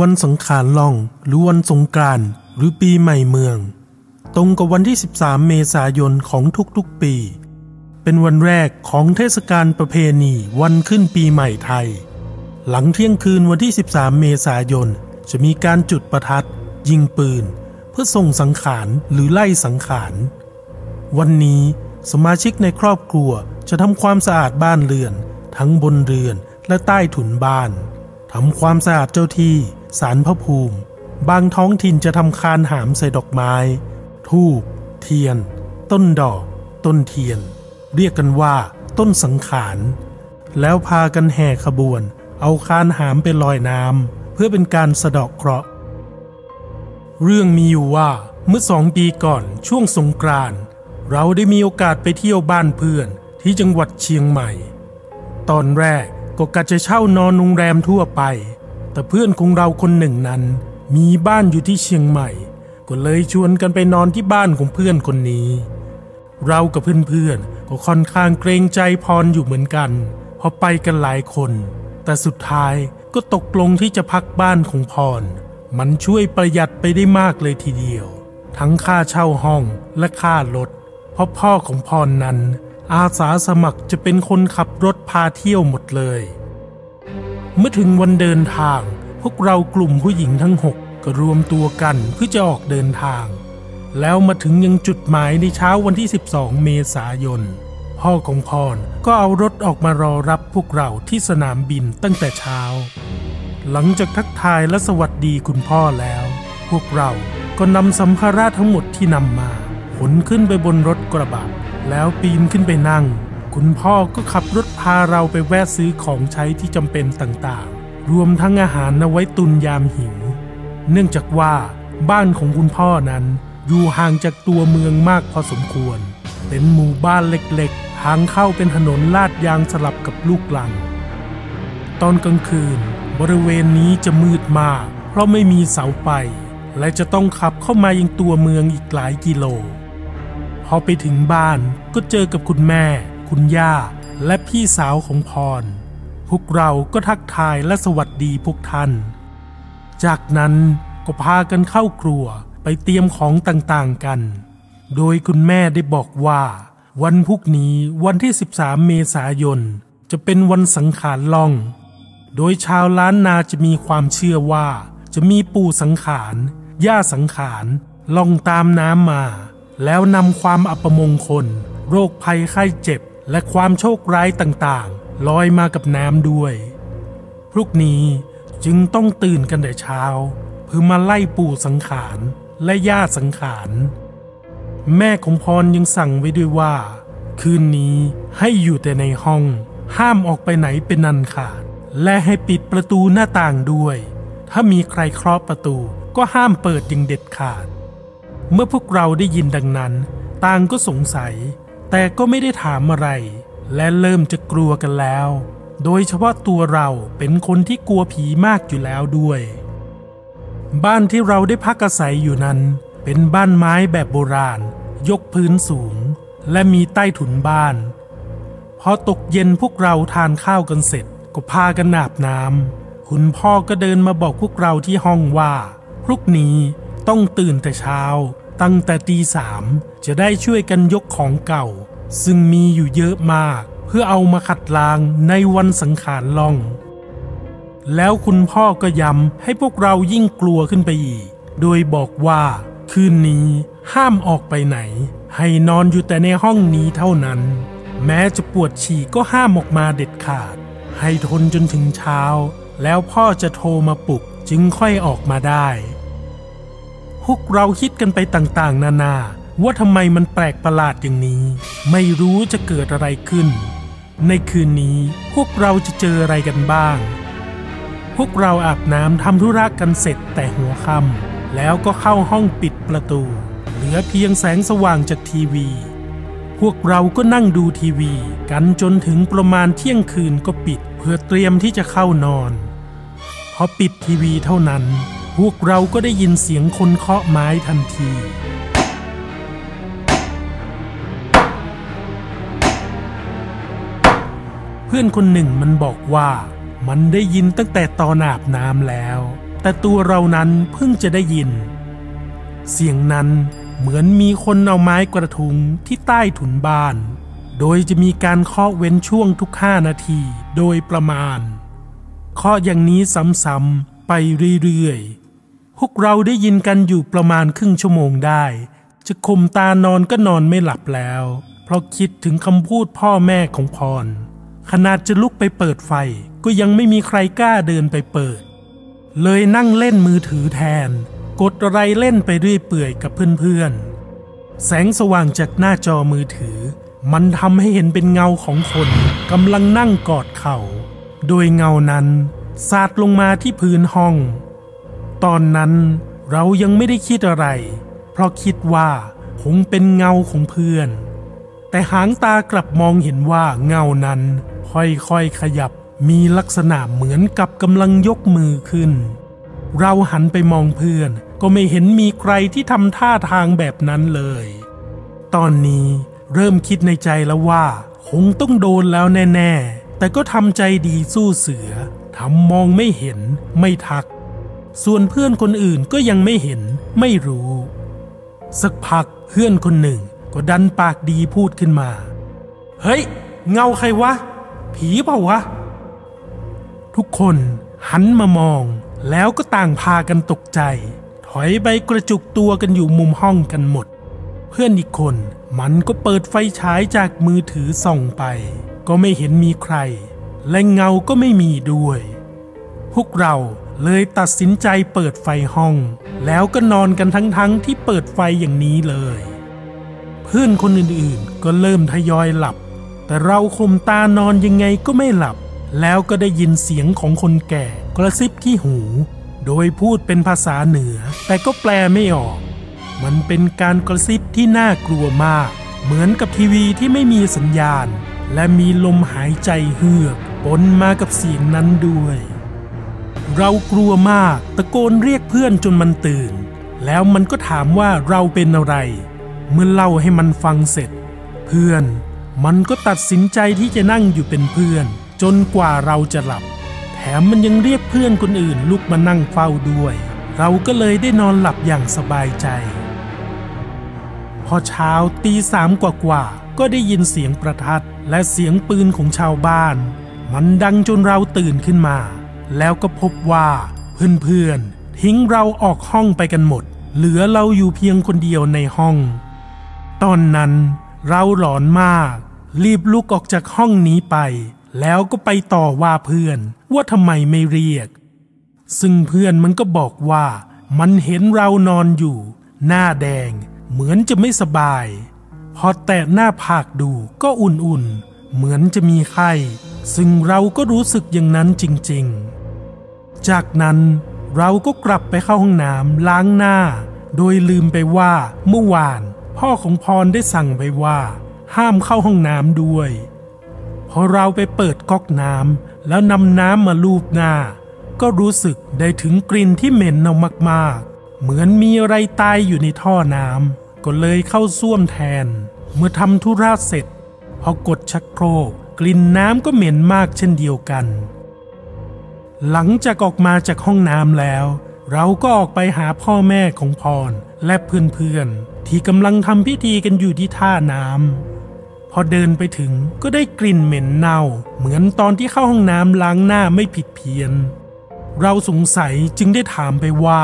วันสังขารล่อง หรือวันสงกรานต์หรือปีใหม่เมือง ตรงกับวันที่ 13 เมษายนของทุกๆปี เป็นวันแรกของเทศกาลประเพณีวันขึ้นปีใหม่ไทย หลังเที่ยงคืนวันที่ 13 เมษายน จะมีการจุดประทัด ยิงปืน เพื่อส่งสังขารหรือไล่สังขาร วันนี้สมาชิกในครอบครัวจะทำความสะอาดบ้านเรือน ทั้งบนเรือนและใต้ถุนบ้านทำความสะอาดเจ้าที่ สารพระภูมิ บางท้องถิ่นจะทำคานหามใส่ดอกไม้ ทูบเทียน ต้นดอก ต้นเทียน เรียกกันว่า ต้นสังขาร แล้วพากันแห่ขบวน เอาคานหามไปลอยน้ำเพื่อเป็นการสะดาะเคราะห์เรื่องมีอยู่ว่าเมื่อสองปีก่อนช่วงสงกรานต์เราได้มีโอกาสไปเที่ยวบ้านเพื่อนที่จังหวัดเชียงใหม่ ตอนแรกก็กะจะเช่านอนโรงแรมทั่วไป แต่เพื่อนของเราคนหนึ่งนั้น มีบ้านอยู่ที่เชียงใหม่ ก็เลยชวนกันไปนอนที่บ้านของเพื่อนคนนี้ เรากับเพื่อนๆก็ค่อนข้างเกรงใจพรอยู่เหมือนกันเพราะไปกันหลายคน แต่สุดท้ายก็ตกลงที่จะพักบ้านของพร มันช่วยประหยัดไปได้มากเลยทีเดียว ทั้งค่าเช่าห้องและค่ารถเพราะพ่อของพรนั้น อาสาสมัครจะเป็นคนขับรถพาเที่ยวหมดเลย เมื่อถึงวันเดินทาง พวกเรากลุ่มผู้หญิงทั้งหกก็รวมตัวกันเพื่อจะออกเดินทาง แล้วมาถึงยังจุดหมายในเช้าวันที่ 12 เมษายน พ่อของพรก็เอารถออกมารอรับพวกเราที่สนามบินตั้งแต่เช้า หลังจากทักทายและสวัสดีคุณพ่อแล้ว พวกเราก็นำสัมภาระทั้งหมดที่นำมาขนขึ้นไปบนรถกระบะแล้วปีนขึ้นไปนั่ง คุณพ่อก็ขับรถพาเราไปแวะซื้อของใช้ที่จำเป็นต่างๆ รวมทั้งอาหารเอาไว้ตุนยามหิว เนื่องจากว่าบ้านของคุณพ่อนั้น อยู่ห่างจากตัวเมืองมากพอสมควร เป็นหมู่บ้านเล็กๆ ทางเข้าเป็นถนนลาดยางสลับกับลูกลัง ตอนกลางคืน บริเวณนี้จะมืดมาก เพราะไม่มีเสาไฟและจะต้องขับเข้ามายังตัวเมืองอีกหลายกิโล พอไปถึงบ้านก็เจอกับคุณแม่ คุณย่าและพี่สาวของพร พวกเราก็ทักทายและสวัสดีพวกท่าน จากนั้นก็พากันเข้าครัวไปเตรียมของต่างๆกัน โดยคุณแม่ได้บอกว่า วันพรุ่งนี้วันที่ 13 เมษายน จะเป็นวันสังขารล่อง โดยชาวล้านนาจะมีความเชื่อว่า จะมีปู่สังขารย่าสังขารล่องตามน้ำมา แล้วนำความอัปมงคล โรคภัยไข้เจ็บ และความโชคร้ายต่างๆ ลอยมากับน้ำด้วย พรุ่งนี้จึงต้องตื่นกันแต่เช้า เพื่อมาไล่ปู่สังขารและย่าสังขาร แม่ของพรยังสั่งไว้ด้วยว่า คืนนี้ให้อยู่แต่ในห้อง ห้ามออกไปไหนเป็นนันขาด และให้ปิดประตูหน้าต่างด้วย ถ้ามีใครเคาะประตูก็ห้ามเปิดอย่างเด็ดขาด เมื่อพวกเราได้ยินดังนั้น ต่างก็สงสัย แต่ก็ไม่ได้ถามอะไร และเริ่มจะกลัวกันแล้ว โดยเฉพาะตัวเราเป็นคนที่กลัวผีมากอยู่แล้วด้วย บ้านที่เราได้พักอาศัยอยู่นั้น เป็นบ้านไม้แบบโบราณ ยกพื้นสูง และมีใต้ถุนบ้าน พอตกเย็นพวกเราทานข้าวกันเสร็จ ก็พากันอาบน้ำคุณพ่อก็เดินมาบอกพวกเราที่ห้องว่า พรุ่งนี้ต้องตื่นแต่เช้า ตั้งแต่ตีสามจะได้ช่วยกันยกของเก่า ซึ่งมีอยู่เยอะมาก เพื่อเอามาขัดลางในวันสังขารล่อง แล้วคุณพ่อก็ย้ำให้พวกเรายิ่งกลัวขึ้นไปอีก โดยบอกว่า คืนนี้ห้ามออกไปไหน ให้นอนอยู่แต่ในห้องนี้เท่านั้น แม้จะปวดฉี่ก็ห้ามออกมาเด็ดขาด ให้ทนจนถึงเช้า แล้วพ่อจะโทรมาปลุกจึงค่อยออกมาได้ พวกเราคิดกันไปต่างๆ นานา ว่าทำไมมันแปลกประหลาดอย่างนี้ ไม่รู้จะเกิดอะไรขึ้น ในคืนนี้พวกเราจะเจออะไรกันบ้าง พวกเราอาบน้ำทำธุระกันเสร็จแต่หัวค่ำแล้วก็เข้าห้องปิดประตู เหลือเพียงแสงสว่างจากทีวี พวกเราก็นั่งดูทีวี กันจนถึงประมาณเที่ยงคืนก็ปิด เพื่อเตรียมที่จะเข้านอนพอปิดทีวีเท่านั้น พวกเราก็ได้ยินเสียงคนเคาะไม้ทันที เพื่อนคนหนึ่งมันบอกว่ามันได้ยินตั้งแต่ตอนอาบน้ำแล้ว แต่ตัวเรานั้นเพิ่งจะได้ยิน เสียงนั้นเหมือนมีคนเอาไม้กระทุงที่ใต้ถุนบ้าน โดยจะมีการเคาะเว้นช่วงทุกห้านาทีโดยประมาณ เคาะอย่างนี้ซ้ำๆไปเรื่อยๆ พวกเราได้ยินกันอยู่ประมาณครึ่งชั่วโมงได้ จะคมตานอนก็นอนไม่หลับแล้ว เพราะคิดถึงคำพูดพ่อแม่ของพร ขนาดจะลุกไปเปิดไฟ ก็ยังไม่มีใครกล้าเดินไปเปิด เลยนั่งเล่นมือถือแทน กดอะไรเล่นไปเรื่อยเปื่อยกับเพื่อนๆ แสงสว่างจากหน้าจอมือถือ มันทำให้เห็นเป็นเงาของคนกำลังนั่งกอดเขา่า โดยเงานั้นสาดลงมาที่พื้นห้อง ตอนนั้นเรายังไม่ได้คิดอะไร เพราะคิดว่าคงเป็นเงาของเพื่อน แต่หางตากลับมองเห็นว่าเงานั้น ค่อยๆขยับมีลักษณะเหมือนกับกำลังยกมือขึ้น เราหันไปมองเพื่อน ก็ไม่เห็นมีใครที่ทำท่าทางแบบนั้นเลย ตอนนี้เริ่มคิดในใจแล้วว่า คงต้องโดนแล้วแน่ ๆ แต่ก็ทำใจดีสู้เสือทำมองไม่เห็นไม่ทัก ส่วนเพื่อนคนอื่นก็ยังไม่เห็นไม่รู้ สักพักเพื่อนคนหนึ่งก็ดันปากดีพูดขึ้นมา เฮ้ย เงาใครวะ ผีเปล่าวะ ทุกคนหันมามองแล้วก็ต่างพากันตกใจ ถอยไปกระจุกตัวกันอยู่มุมห้องกันหมด เพื่อนอีกคนมันก็เปิดไฟฉายจากมือถือส่องไป ก็ไม่เห็นมีใคร และเงาก็ไม่มีด้วย พวกเรา เลยตัดสินใจเปิดไฟห้อง แล้วก็นอนกันทั้งๆทที่เปิดไฟอย่างนี้เลย เพื่อนคนอื่นๆก็เริ่มทยอยหลับ แต่เราคมตานอนยังไงก็ไม่หลับ แล้วก็ได้ยินเสียงของคนแก่กระซิบที่หู โดยพูดเป็นภาษาเหนือ แต่ก็แปลไม่ออก มันเป็นการกระซิบที่น่ากลัวมาก เหมือนกับทีวีที่ไม่มีสัญญาณ และมีลมหายใจเฮือกปนมากับเสียงนั้นด้วย เรากลัวมากตะโกนเรียกเพื่อนจนมันตื่น แล้วมันก็ถามว่าเราเป็นอะไร เมื่อเล่าให้มันฟังเสร็จ เพื่อนมันก็ตัดสินใจที่จะนั่งอยู่เป็นเพื่อน จนกว่าเราจะหลับ แถมมันยังเรียกเพื่อนคนอื่นลุกมานั่งเฝ้าด้วย เราก็เลยได้นอนหลับอย่างสบายใจ พอเช้าตีสามกว่าๆก็ได้ยินเสียงประทัดและเสียงปืนของชาวบ้าน มันดังจนเราตื่นขึ้นมา แล้วก็พบว่าเพื่อนๆทิ้งเราออกห้องไปกันหมด เหลือเราอยู่เพียงคนเดียวในห้อง ตอนนั้นเราหลอนมาก รีบลุกออกจากห้องนี้ไป แล้วก็ไปต่อว่าเพื่อนว่าทำไมไม่เรียก ซึ่งเพื่อนมันก็บอกว่า มันเห็นเรานอนอยู่ หน้าแดง เหมือนจะไม่สบาย พอแตะหน้าผากดูก็อุ่นๆ เหมือนจะมีไข้ ซึ่งเราก็รู้สึกอย่างนั้นจริง ๆ จากนั้นเราก็กลับไปเข้าห้องน้ำล้างหน้า โดยลืมไปว่าเมื่อวาน พ่อของพรได้สั่งไปว่า ห้ามเข้าห้องน้ำด้วย พอเราไปเปิดก๊อกน้ำแล้วนำน้ำมาลูบหน้า ก็รู้สึกได้ถึงกลิ่นที่เหม็นเอามากๆ เหมือนมีอะไรตายอยู่ในท่อน้ำก็เลยเข้าส้วมแทน เมื่อทำธุระเสร็จ พอกดชักโครกกลิ่นน้ำก็เหม็นมากเช่นเดียวกัน หลังจากออกมาจากห้องน้ำแล้ว เราก็ออกไปหาพ่อแม่ของพรและเพื่อนๆ ที่กำลังทำพิธีกันอยู่ที่ท่าน้ำพอเดินไปถึงก็ได้กลิ่นเหม็นเน่า เหมือนตอนที่เข้าห้องน้ำล้างหน้าไม่ผิดเพี้ยน เราสงสัยจึงได้ถามไปว่า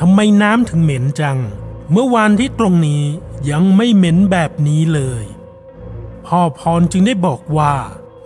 ทำไมน้ำถึงเหม็นจัง เมื่อวานที่ตรงนี้ยังไม่เหม็นแบบนี้เลย พ่อพรจึงได้บอกว่า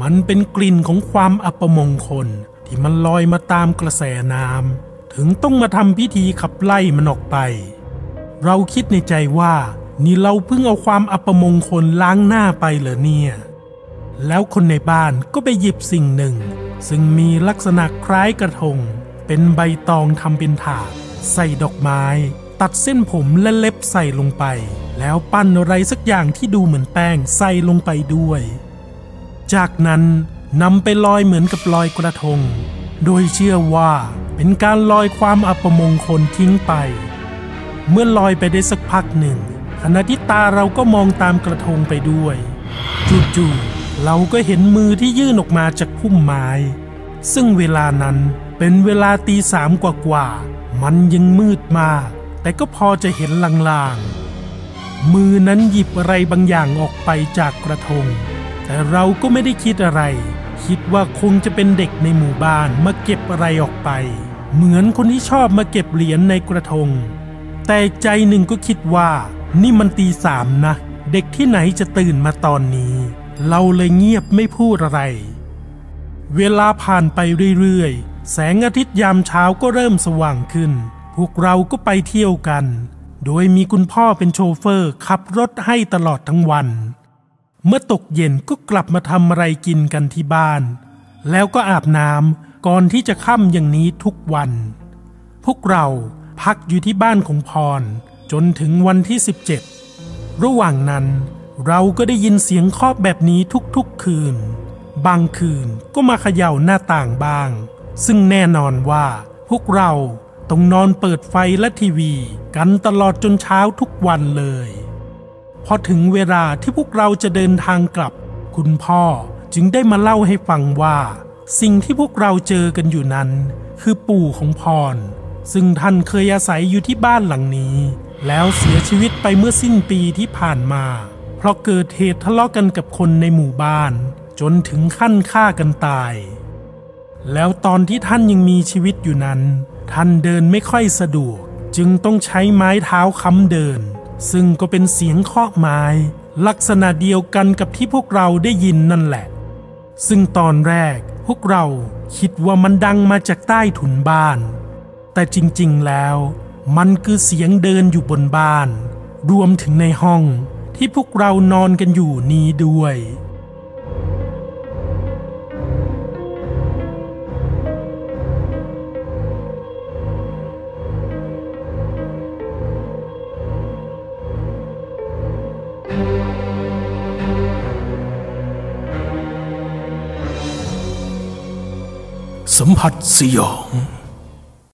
มันเป็นกลิ่นของความอัปมงคล ที่มันลอยมาตามกระแสน้ำถึงต้องมาทำพิธีขับไล่มันออกไป เราคิดในใจว่า นี่เราเพิ่งเอาความอัปมงคลล้างหน้าไปเหรอเนี่ย แล้วคนในบ้านก็ไปหยิบสิ่งหนึ่ง ซึ่งมีลักษณะคล้ายกระทง เป็นใบตองทำเป็นถาดใส่ดอกไม้ ตัดเส้นผมและเล็บใส่ลงไป แล้วปั้นอะไรสักอย่างที่ดูเหมือนแป้งใส่ลงไปด้วย จากนั้น นำไปลอยเหมือนกับลอยกระทง โดยเชื่อว่าเป็นการลอยความอัปมงคลทิ้งไป เมื่อลอยไปได้สักพักหนึ่งขณะที่ตาเราก็มองตามกระทงไปด้วยจู่ๆเราก็เห็นมือที่ยื่นออกมาจากพุ่มไม้ ซึ่งเวลานั้นเเป็นเวลาตีสามกว่าๆมันยังมืดมาก แต่ก็พอจะเห็นลางๆ มือนั้นหยิบอะไรบางอย่างออกไปจากกระทง แต่เราก็ไม่ได้คิดอะไร คิดว่าคงจะเป็นเด็กในหมู่บ้านมาเก็บอะไรออกไป เหมือนคนที่ชอบมาเก็บเหรียญในกระทง แต่ใจหนึ่งก็คิดว่า นี่มันตีสามนะ เด็กที่ไหนจะตื่นมาตอนนี้ เราเลยเงียบไม่พูดอะไร เวลาผ่านไปเรื่อยๆ แสงอาทิตย์ยามเช้าก็เริ่มสว่างขึ้น พวกเราก็ไปเที่ยวกัน โดยมีคุณพ่อเป็นโชเฟอร์ขับรถให้ตลอดทั้งวัน เมื่อตกเย็นก็กลับมาทำอะไรกินกันที่บ้าน แล้วก็อาบน้ำก่อนที่จะค่ำอย่างนี้ทุกวัน พวกเราพักอยู่ที่บ้านของพร จนถึงวันที่ 17 ระหว่างนั้นเราก็ได้ยินเสียงเคาะแบบนี้ทุกๆคืน บางคืนก็มาเขย่าหน้าต่างบ้าง ซึ่งแน่นอนว่าพวกเราต้องนอนเปิดไฟและทีวี กันตลอดจนเช้าทุกวันเลย พอถึงเวลาที่พวกเราจะเดินทางกลับ คุณพ่อจึงได้มาเล่าให้ฟังว่า สิ่งที่พวกเราเจอกันอยู่นั้น คือปู่ของพร ซึ่งท่านเคยอาศัยอยู่ที่บ้านหลังนี้ แล้วเสียชีวิตไปเมื่อสิ้นปีที่ผ่านมา เพราะเกิดเหตุทะเลาะกันกับคนในหมู่บ้าน จนถึงขั้นฆ่ากันตาย แล้วตอนที่ท่านยังมีชีวิตอยู่นั้น ท่านเดินไม่ค่อยสะดวก จึงต้องใช้ไม้เท้าค้ำเดิน ซึ่งก็เป็นเสียงเคาะไม้ ลักษณะเดียวกันกับที่พวกเราได้ยินนั่นแหละ ซึ่งตอนแรกพวกเราคิดว่ามันดังมาจากใต้ถุนบ้าน แต่จริงๆแล้วมันคือเสียงเดินอยู่บนบ้าน รวมถึงในห้องที่พวกเรานอนกันอยู่นี้ด้วย สัมผัสสยอง